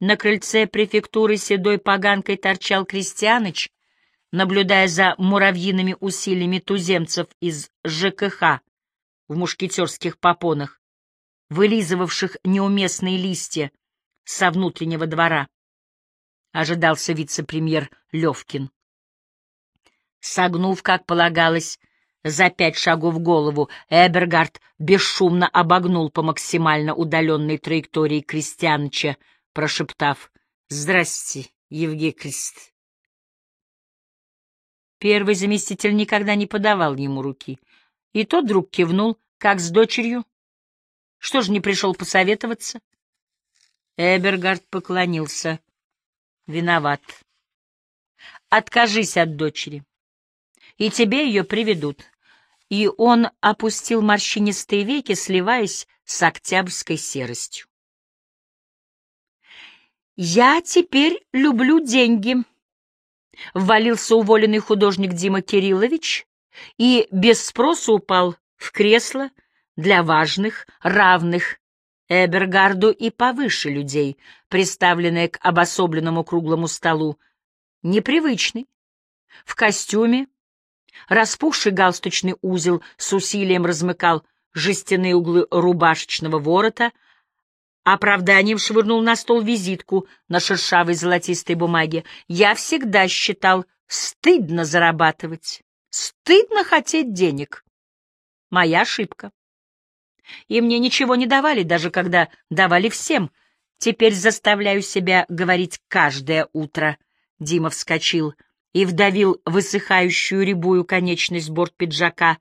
На крыльце префектуры седой поганкой торчал Крестьяныч, наблюдая за муравьиными усилиями туземцев из ЖКХ в мушкетерских попонах, вылизывавших неуместные листья со внутреннего двора. Ожидался вице-премьер Левкин. Согнув, как полагалось, за пять шагов голову, Эбергард бесшумно обогнул по максимально удаленной траектории Крестьяныча, прошептав «Здрасте, Евгений Крест». Первый заместитель никогда не подавал ему руки, и тот вдруг кивнул, как с дочерью. Что ж не пришел посоветоваться? Эбергард поклонился. Виноват. Откажись от дочери, и тебе ее приведут. И он опустил морщинистые веки, сливаясь с октябрьской серостью. «Я теперь люблю деньги», — ввалился уволенный художник Дима Кириллович и без спроса упал в кресло для важных, равных Эбергарду и повыше людей, приставленное к обособленному круглому столу, непривычный, в костюме, распухший галстучный узел с усилием размыкал жестяные углы рубашечного ворота — Оправданием швырнул на стол визитку на шершавой золотистой бумаге. Я всегда считал, стыдно зарабатывать, стыдно хотеть денег. Моя ошибка. И мне ничего не давали, даже когда давали всем. Теперь заставляю себя говорить каждое утро. Дима вскочил и вдавил высыхающую рябую конечность борт пиджака,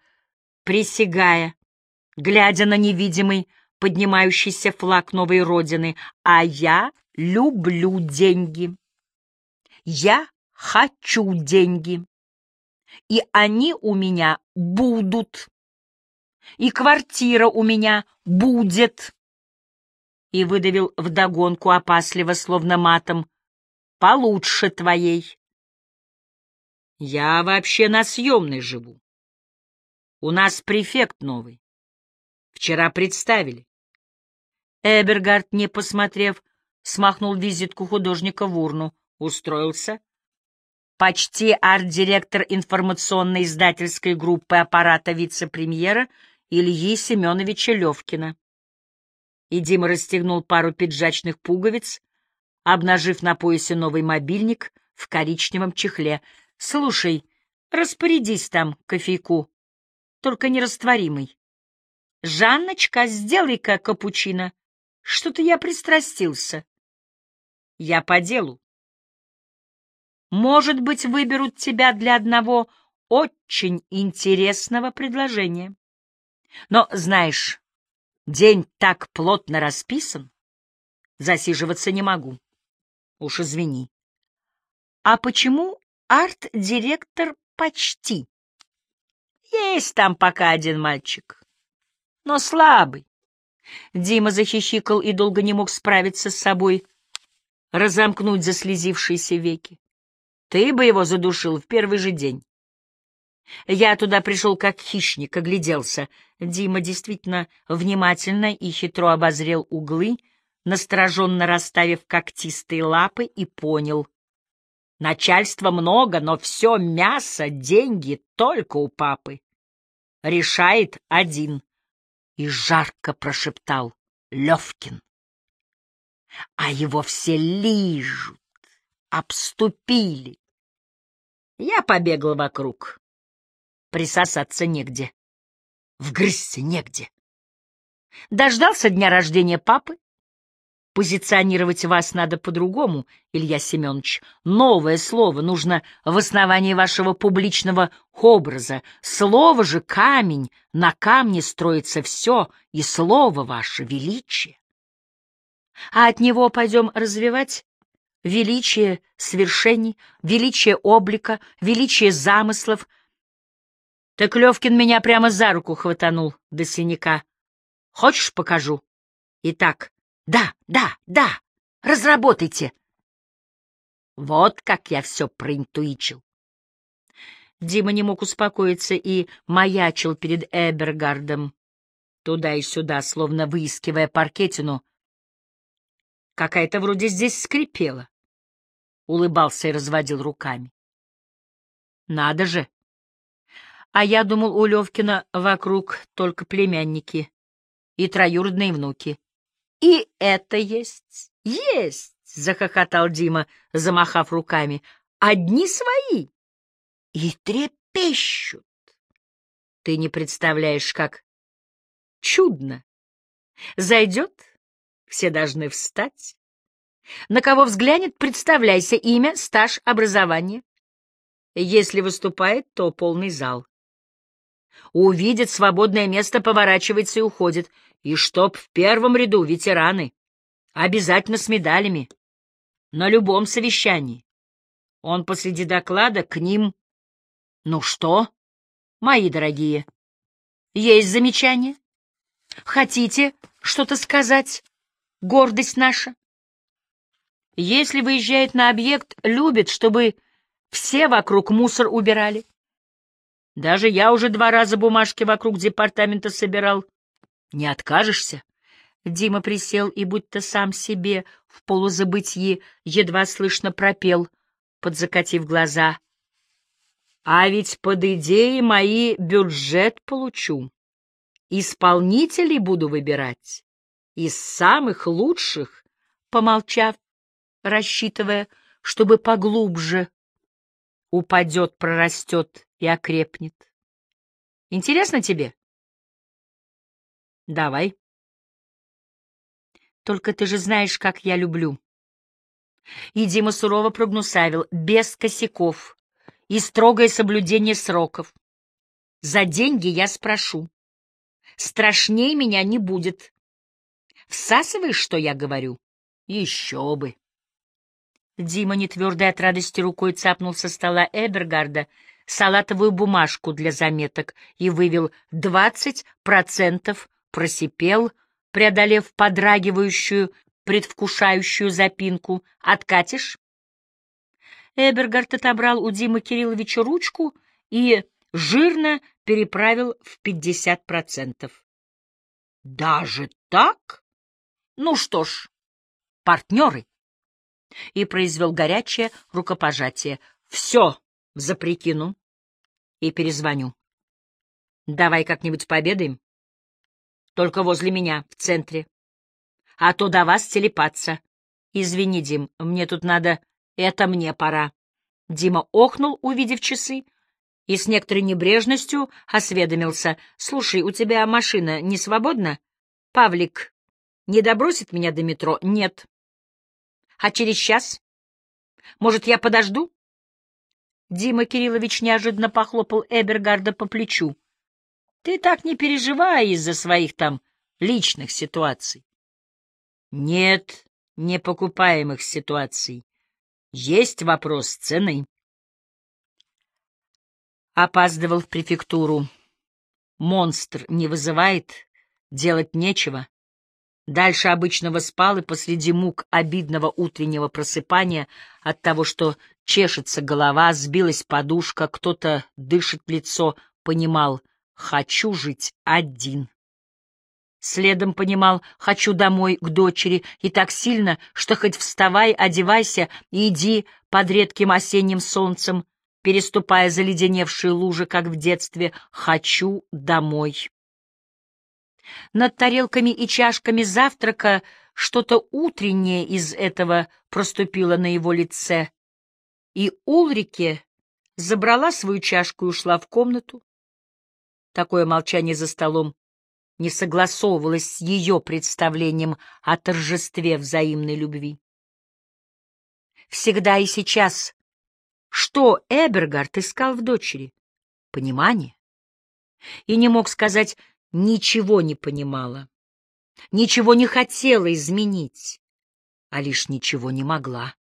присягая, глядя на невидимый, поднимающийся флаг новой родины, а я люблю деньги. Я хочу деньги. И они у меня будут. И квартира у меня будет. И выдавил вдогонку опасливо, словно матом, получше твоей. Я вообще на съемной живу. У нас префект новый. Вчера представили. Эбергард, не посмотрев, смахнул визитку художника в урну. Устроился. Почти арт-директор информационной издательской группы аппарата вице-премьера Ильи Семеновича Левкина. И Дима расстегнул пару пиджачных пуговиц, обнажив на поясе новый мобильник в коричневом чехле. «Слушай, распорядись там кофейку, только нерастворимый. «Жанночка, сделай-ка капучино. Что-то я пристрастился». «Я по делу». «Может быть, выберут тебя для одного очень интересного предложения. Но, знаешь, день так плотно расписан, засиживаться не могу. Уж извини». «А почему арт-директор почти?» «Есть там пока один мальчик» но слабый. Дима захихикал и долго не мог справиться с собой, разомкнуть заслезившиеся веки. Ты бы его задушил в первый же день. Я туда пришел как хищник, огляделся. Дима действительно внимательно и хитро обозрел углы, настороженно расставив когтистые лапы, и понял. Начальства много, но все мясо, деньги только у папы. Решает один и жарко прошептал Левкин. А его все лижут, обступили. Я побегал вокруг. Присосаться негде, вгрызться негде. Дождался дня рождения папы, Позиционировать вас надо по-другому, Илья Семенович. Новое слово нужно в основании вашего публичного образа. Слово же камень, на камне строится все, и слово ваше — величие. А от него пойдем развивать величие свершений, величие облика, величие замыслов. Так Левкин меня прямо за руку хватанул до синяка. Хочешь, покажу? Итак, да, да, да, разработайте. Вот как я все проинтуичил. Дима не мог успокоиться и маячил перед Эбергардом, туда и сюда, словно выискивая паркетину. Какая-то вроде здесь скрипела. Улыбался и разводил руками. Надо же. А я думал, у Левкина вокруг только племянники и троюродные внуки. И это есть, есть, — захохотал Дима, замахав руками. Одни свои. И трепещут. Ты не представляешь, как чудно. Зайдет, все должны встать. На кого взглянет, представляйся имя, стаж, образование. Если выступает, то полный зал. Увидит свободное место, поворачивается и уходит. И чтоб в первом ряду ветераны. Обязательно с медалями. На любом совещании. Он посреди доклада к ним. Ну что, мои дорогие, есть замечания? Хотите что-то сказать, гордость наша? Если выезжает на объект, любит, чтобы все вокруг мусор убирали. Даже я уже два раза бумажки вокруг департамента собирал. Не откажешься? Дима присел и, будто сам себе, в полузабытии, едва слышно пропел, подзакатив глаза. А ведь под идеей мои бюджет получу. Исполнителей буду выбирать. Из самых лучших, помолчав, рассчитывая, чтобы поглубже упадет, прорастет и окрепнет. Интересно тебе? Давай. Только ты же знаешь, как я люблю. И Дима сурово прогнусавил, без косяков и строгое соблюдение сроков. За деньги я спрошу. Страшнее меня не будет. Всасываешь, что я говорю? Еще бы. Дима, нетвердой от радости рукой, цапнул со стола Эбергарда салатовую бумажку для заметок и вывел двадцать процентов, просипел, преодолев подрагивающую, предвкушающую запинку. «Откатишь?» Эбергард отобрал у Димы Кирилловича ручку и жирно переправил в пятьдесят процентов. «Даже так? Ну что ж, партнеры!» И произвел горячее рукопожатие. «Все заприкину и перезвоню. Давай как-нибудь пообедаем. Только возле меня, в центре. А то до вас телепаться. Извини, Дим, мне тут надо... Это мне пора». Дима охнул, увидев часы, и с некоторой небрежностью осведомился. «Слушай, у тебя машина не свободна? Павлик не добросит меня до метро?» «Нет». А через час? Может, я подожду? Дима Кириллович неожиданно похлопал Эбергарда по плечу. Ты так не переживай из-за своих там личных ситуаций. Нет непокупаемых ситуаций. Есть вопрос цены. Опаздывал в префектуру. Монстр не вызывает, делать нечего. Дальше обычного спал и посреди мук обидного утреннего просыпания от того, что чешется голова, сбилась подушка, кто-то дышит лицо, понимал «хочу жить один». Следом понимал «хочу домой к дочери» и так сильно, что хоть вставай, одевайся и иди под редким осенним солнцем, переступая заледеневшие лужи, как в детстве «хочу домой». Над тарелками и чашками завтрака что-то утреннее из этого проступило на его лице, и Улрике забрала свою чашку и ушла в комнату. Такое молчание за столом не согласовывалось с ее представлением о торжестве взаимной любви. Всегда и сейчас что Эбергард искал в дочери? Понимание. И не мог сказать ничего не понимала, ничего не хотела изменить, а лишь ничего не могла.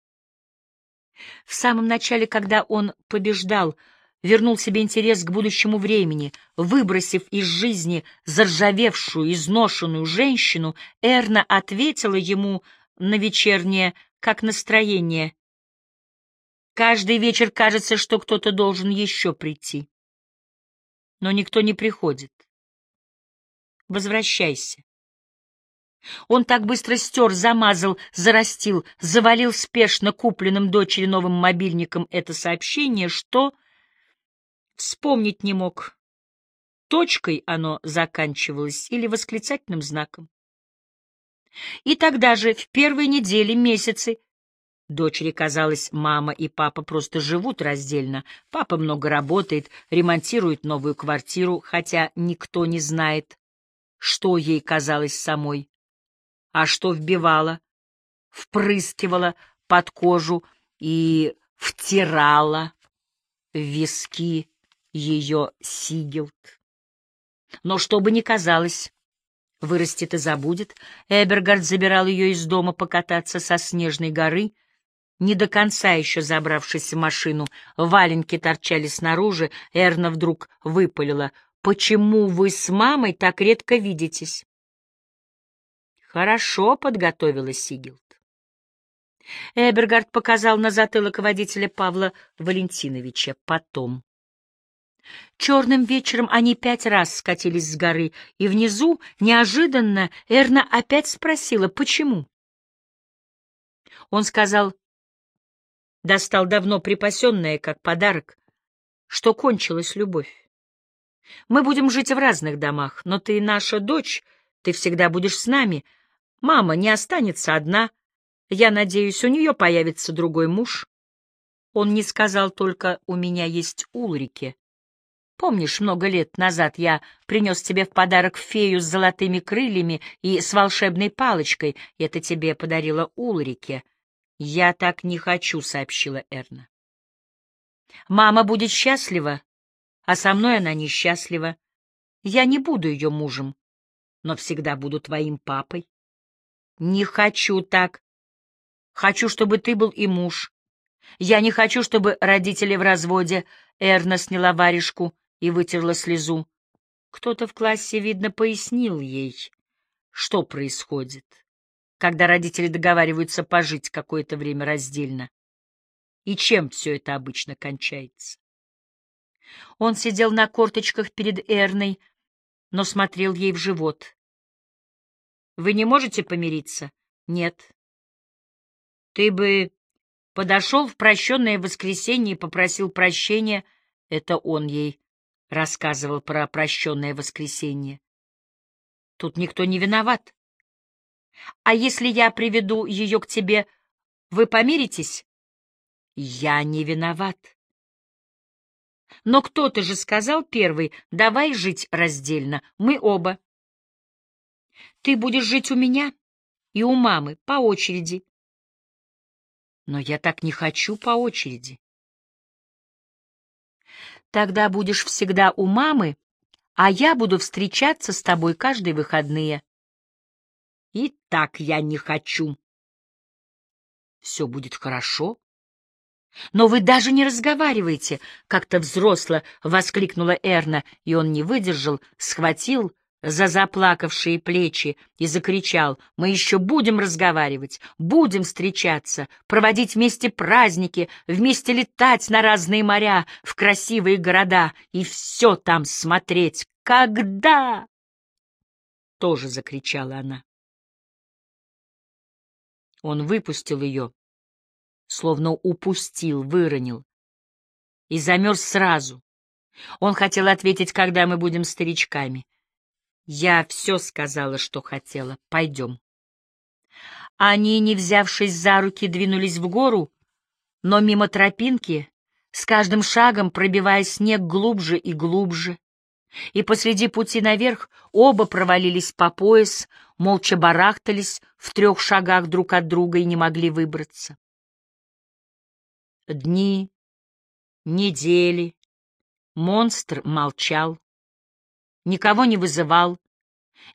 В самом начале, когда он побеждал, вернул себе интерес к будущему времени, выбросив из жизни заржавевшую, изношенную женщину, Эрна ответила ему на вечернее, как настроение. Каждый вечер кажется, что кто-то должен еще прийти. Но никто не приходит. Возвращайся. Он так быстро стер, замазал, зарастил, завалил спешно купленным дочери новым мобильником это сообщение, что вспомнить не мог, точкой оно заканчивалось или восклицательным знаком. И тогда же, в первые недели, месяцы, дочери казалось, мама и папа просто живут раздельно. Папа много работает, ремонтирует новую квартиру, хотя никто не знает, что ей казалось самой а что вбивала, впрыскивала под кожу и втирала в виски ее сигилд. Но что бы ни казалось, вырастет и забудет, Эбергард забирал ее из дома покататься со снежной горы, не до конца еще забравшись в машину, валенки торчали снаружи, Эрна вдруг выпалила. «Почему вы с мамой так редко видитесь?» Хорошо подготовила Сигилд. Эбергард показал на затылок водителя Павла Валентиновича. Потом. Черным вечером они пять раз скатились с горы, и внизу, неожиданно, Эрна опять спросила, почему. Он сказал, достал давно припасенное, как подарок, что кончилась любовь. Мы будем жить в разных домах, но ты наша дочь, ты всегда будешь с нами — Мама не останется одна. Я надеюсь, у нее появится другой муж. Он не сказал только «у меня есть Улрике». Помнишь, много лет назад я принес тебе в подарок фею с золотыми крыльями и с волшебной палочкой? Это тебе подарила Улрике. Я так не хочу, — сообщила Эрна. Мама будет счастлива, а со мной она несчастлива. Я не буду ее мужем, но всегда буду твоим папой. Не хочу так. Хочу, чтобы ты был и муж. Я не хочу, чтобы родители в разводе. Эрна сняла варежку и вытерла слезу. Кто-то в классе, видно, пояснил ей, что происходит, когда родители договариваются пожить какое-то время раздельно. И чем все это обычно кончается? Он сидел на корточках перед Эрной, но смотрел ей в живот. Вы не можете помириться? Нет. Ты бы подошел в прощенное воскресенье и попросил прощения. Это он ей рассказывал про прощенное воскресенье. Тут никто не виноват. А если я приведу ее к тебе, вы помиритесь? Я не виноват. Но кто-то же сказал первый, давай жить раздельно, мы оба. Ты будешь жить у меня и у мамы по очереди. Но я так не хочу по очереди. Тогда будешь всегда у мамы, а я буду встречаться с тобой каждые выходные. И так я не хочу. Все будет хорошо. Но вы даже не разговариваете, — как-то взросло воскликнула Эрна, и он не выдержал, схватил за заплакавшие плечи и закричал, «Мы еще будем разговаривать, будем встречаться, проводить вместе праздники, вместе летать на разные моря, в красивые города и все там смотреть. Когда?» Тоже закричала она. Он выпустил ее, словно упустил, выронил, и замерз сразу. Он хотел ответить, когда мы будем старичками. Я все сказала, что хотела. Пойдем. Они, не взявшись за руки, двинулись в гору, но мимо тропинки, с каждым шагом пробивая снег глубже и глубже. И посреди пути наверх оба провалились по пояс, молча барахтались в трех шагах друг от друга и не могли выбраться. Дни, недели, монстр молчал никого не вызывал,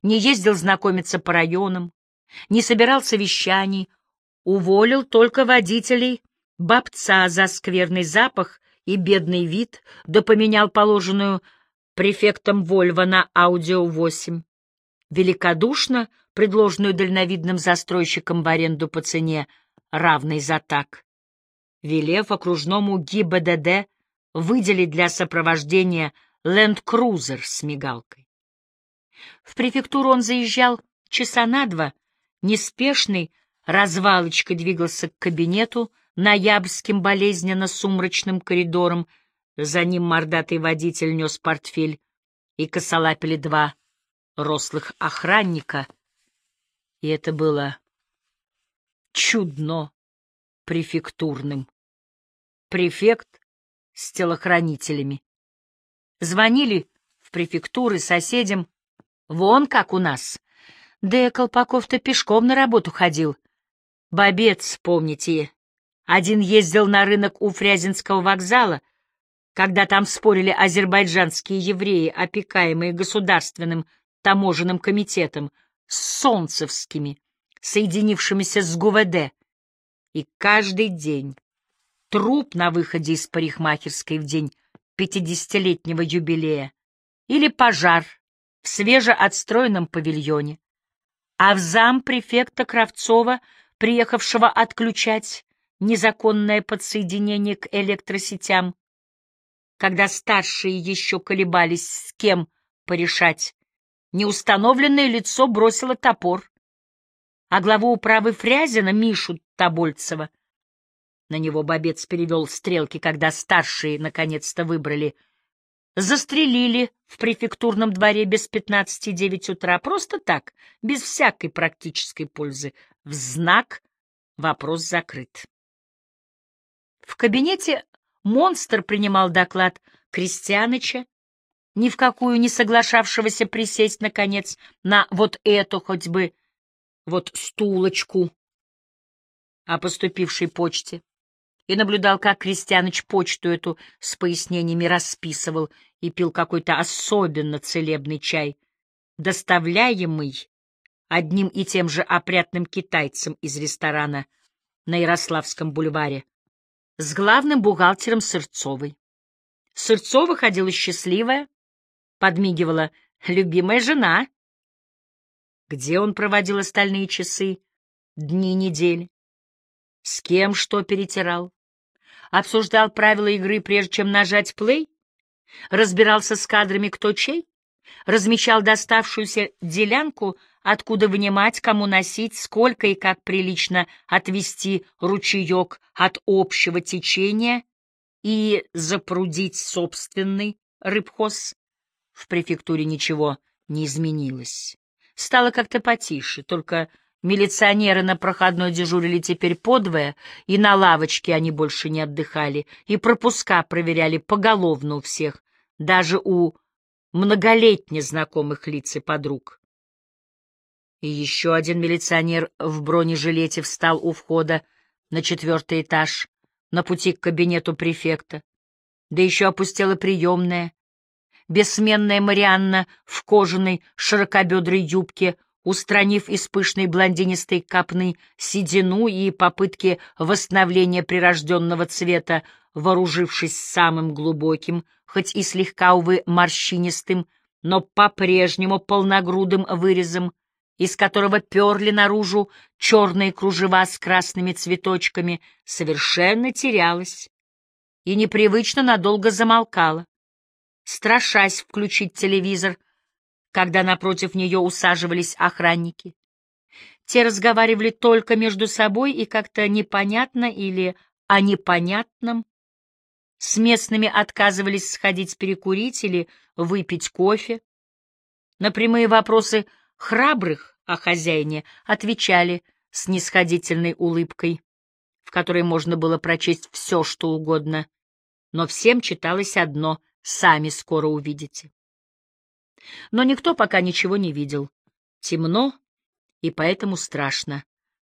не ездил знакомиться по районам, не собирал совещаний, уволил только водителей бабца за скверный запах и бедный вид, да поменял положенную префектом Вольво на Аудио-8, великодушно предложенную дальновидным застройщикам в аренду по цене, равной за так, велев окружному ГИБДД выделить для сопровождения ленд-крузер с мигалкой. В префектуру он заезжал часа на два неспешный развалочкой двигался к кабинету ноябрьским болезненно-сумрачным коридором, за ним мордатый водитель нес портфель, и косолапили два рослых охранника, и это было чудно префектурным. Префект с телохранителями. Звонили в префектуры соседям. Вон как у нас. Да Колпаков-то пешком на работу ходил. Бобец, помните, один ездил на рынок у Фрязинского вокзала, когда там спорили азербайджанские евреи, опекаемые государственным таможенным комитетом, с солнцевскими, соединившимися с ГУВД. И каждый день. Труп на выходе из парикмахерской в день пятидесятилетнего юбилея или пожар в свежеотстроенном павильоне, а в зам префекта Кравцова, приехавшего отключать незаконное подсоединение к электросетям, когда старшие еще колебались, с кем порешать, неустановленное лицо бросило топор, а главу управы Фрязина, Мишу Тобольцева, на него бобец перевел стрелки, когда старшие наконец-то выбрали, застрелили в префектурном дворе без пятнадцати девять утра, просто так, без всякой практической пользы, в знак «вопрос закрыт». В кабинете монстр принимал доклад Крестьяныча, ни в какую не соглашавшегося присесть, наконец, на вот эту хоть бы, вот стулочку о поступившей почте, и наблюдал, как Крестьяныч почту эту с пояснениями расписывал и пил какой-то особенно целебный чай, доставляемый одним и тем же опрятным китайцем из ресторана на Ярославском бульваре, с главным бухгалтером Сырцовой. Сырцова ходила счастливая, подмигивала любимая жена. Где он проводил остальные часы, дни недели? С кем что перетирал? Обсуждал правила игры, прежде чем нажать плей? Разбирался с кадрами кто чей? Размечал доставшуюся делянку откуда вынимать, кому носить, сколько и как прилично отвести ручеек от общего течения и запрудить собственный рыбхоз. В префектуре ничего не изменилось. Стало как-то потише, только милиционеры на проходной дежурили теперь подвое, и на лавочке они больше не отдыхали, и пропуска проверяли поголовно у всех, даже у многолетне знакомых лиц и подруг. И еще один милиционер в бронежилете встал у входа на четвертый этаж, на пути к кабинету префекта. Да еще опустела приемная. Бессменная Марианна в кожаной широкобедрой юбке, устранив из пышной блондинистой копны седину и попытки восстановления прирожденного цвета, вооружившись самым глубоким, хоть и слегка, увы, морщинистым, но по-прежнему полногрудым вырезом, из которого перли наружу черные кружева с красными цветочками, совершенно терялась и непривычно надолго замолкала, страшась включить телевизор, когда напротив нее усаживались охранники. Те разговаривали только между собой и как-то непонятно или о непонятном. С местными отказывались сходить перекурить или выпить кофе. На прямые вопросы храбрых о хозяине отвечали с нисходительной улыбкой, в которой можно было прочесть все, что угодно, но всем читалось одно — сами скоро увидите. Но никто пока ничего не видел. Темно и поэтому страшно.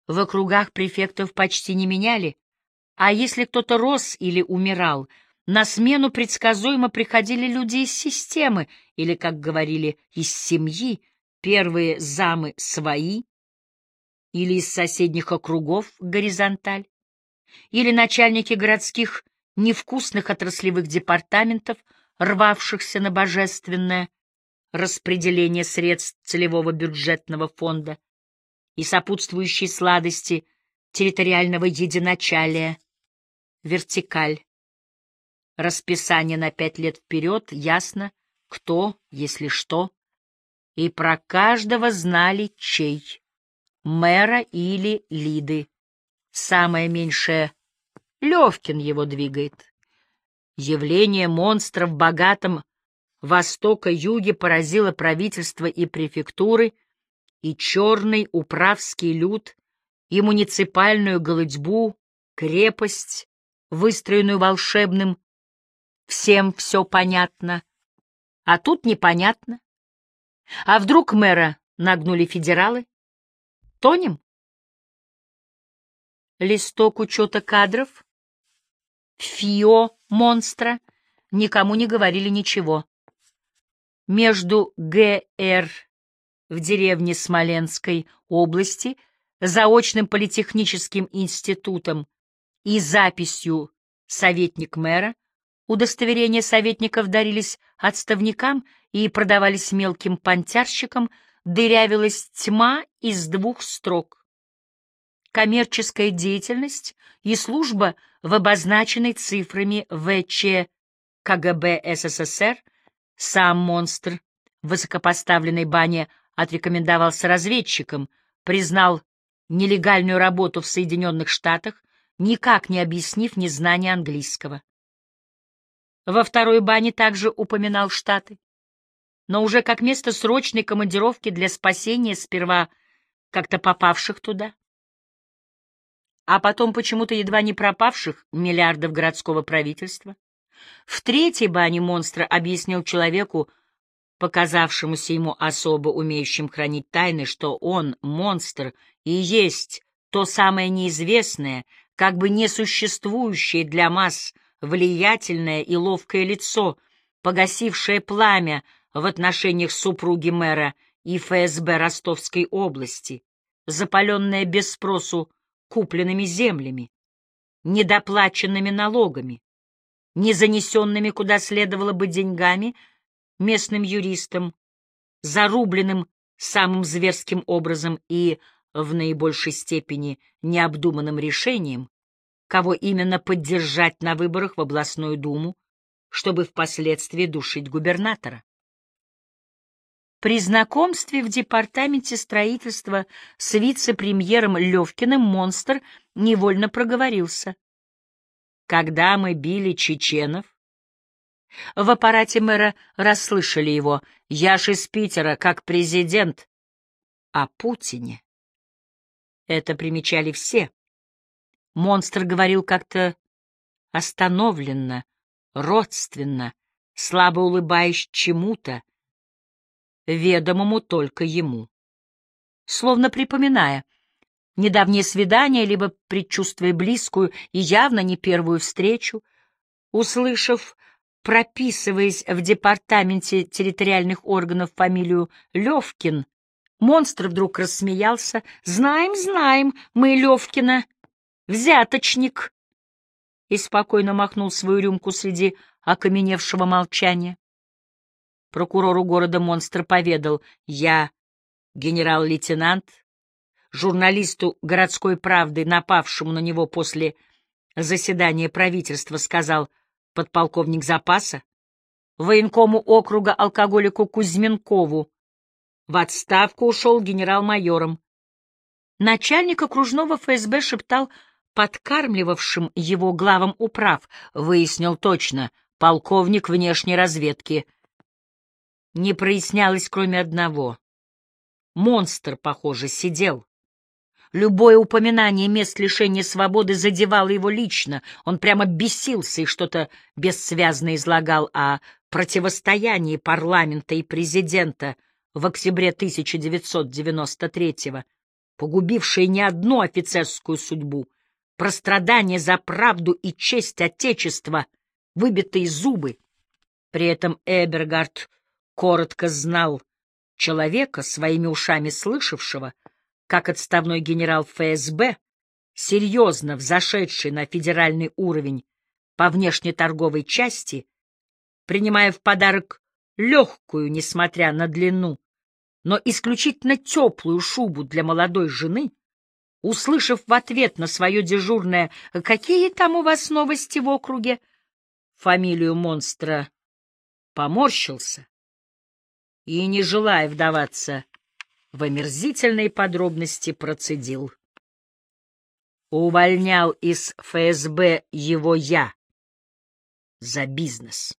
В округах префектов почти не меняли, а если кто-то рос или умирал, на смену предсказуемо приходили люди из системы или, как говорили, из семьи, Первые замы свои или из соседних округов горизонталь, или начальники городских невкусных отраслевых департаментов, рвавшихся на божественное распределение средств целевого бюджетного фонда и сопутствующие сладости территориального единачалия, вертикаль. Расписание на пять лет вперед, ясно, кто, если что, и про каждого знали чей — мэра или Лиды. Самое меньшее — Левкин его двигает. Явление монстра в богатом Востока-Юге поразило правительство и префектуры, и черный управский люд, и муниципальную голодьбу, крепость, выстроенную волшебным. Всем все понятно, а тут непонятно. А вдруг мэра нагнули федералы? Тонем? Листок учета кадров? ФИО монстра никому не говорили ничего. Между ГР в деревне Смоленской области заочным политехническим институтом и записью «Советник мэра» удостоверения советников дарились отставникам и продавались мелким понтярщикам, дырявилась тьма из двух строк. Коммерческая деятельность и служба в обозначенной цифрами ВЧ КГБ СССР, сам монстр в высокопоставленной бане отрекомендовался разведчиком, признал нелегальную работу в Соединенных Штатах, никак не объяснив незнание английского. Во второй бане также упоминал Штаты, но уже как место срочной командировки для спасения сперва как-то попавших туда, а потом почему-то едва не пропавших миллиардов городского правительства. В третьей бане монстра объяснил человеку, показавшемуся ему особо умеющим хранить тайны, что он, монстр, и есть то самое неизвестное, как бы несуществующее для масс влиятельное и ловкое лицо, погасившее пламя в отношениях супруги мэра и ФСБ Ростовской области, запаленное без спросу купленными землями, недоплаченными налогами, не занесенными куда следовало бы деньгами местным юристам, зарубленным самым зверским образом и в наибольшей степени необдуманным решением, кого именно поддержать на выборах в областную думу, чтобы впоследствии душить губернатора. При знакомстве в департаменте строительства с вице-премьером Левкиным монстр невольно проговорился. Когда мы били чеченов, в аппарате мэра расслышали его «Я ж из Питера, как президент», о Путине. Это примечали все. Монстр говорил как-то остановленно, родственно, слабо улыбаясь чему-то, ведомому только ему. Словно припоминая недавнее свидание, либо предчувствуя близкую и явно не первую встречу, услышав, прописываясь в департаменте территориальных органов фамилию Левкин, монстр вдруг рассмеялся. «Знаем, знаем, мы Левкина!» Взяточник!» И спокойно махнул свою рюмку среди окаменевшего молчания. Прокурору города монстр поведал, «Я генерал-лейтенант, журналисту городской правды, напавшему на него после заседания правительства, сказал подполковник запаса, военкому округа алкоголику Кузьменкову. В отставку ушел генерал-майором. Начальник окружного ФСБ шептал подкармливавшим его главам управ, выяснил точно, полковник внешней разведки. Не прояснялось, кроме одного. Монстр, похоже, сидел. Любое упоминание мест лишения свободы задевало его лично. Он прямо бесился и что-то бессвязно излагал о противостоянии парламента и президента в октябре 1993-го, погубившее не одну офицерскую судьбу, Прострадание за правду и честь Отечества, выбитые зубы. При этом Эбергард коротко знал человека, своими ушами слышавшего, как отставной генерал ФСБ, серьезно взошедший на федеральный уровень по внешнеторговой части, принимая в подарок легкую, несмотря на длину, но исключительно теплую шубу для молодой жены, услышав в ответ на свое дежурное «Какие там у вас новости в округе?» фамилию монстра, поморщился и, не желая вдаваться в омерзительные подробности, процедил. Увольнял из ФСБ его я за бизнес.